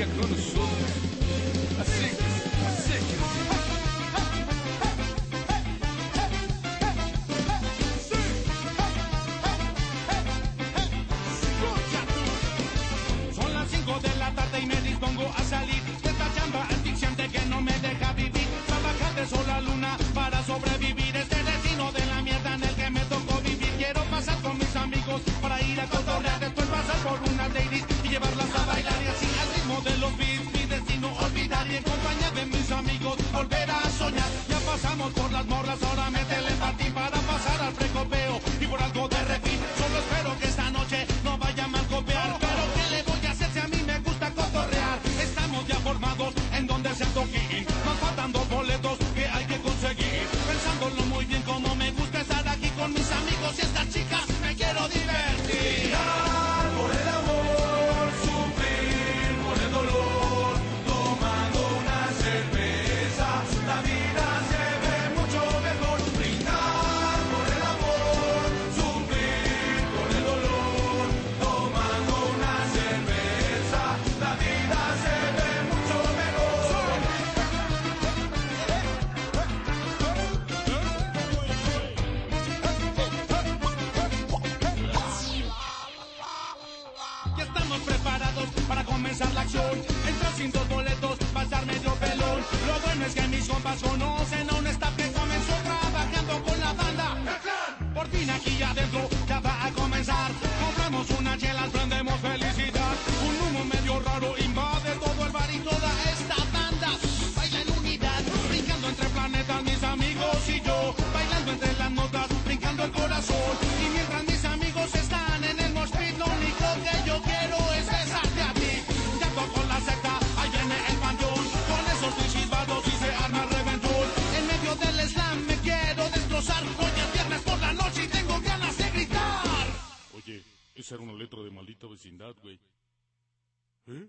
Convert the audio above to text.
chegando é solto. comenzar la acción. ser una letra de maldita vecindad, güey. ¿Eh?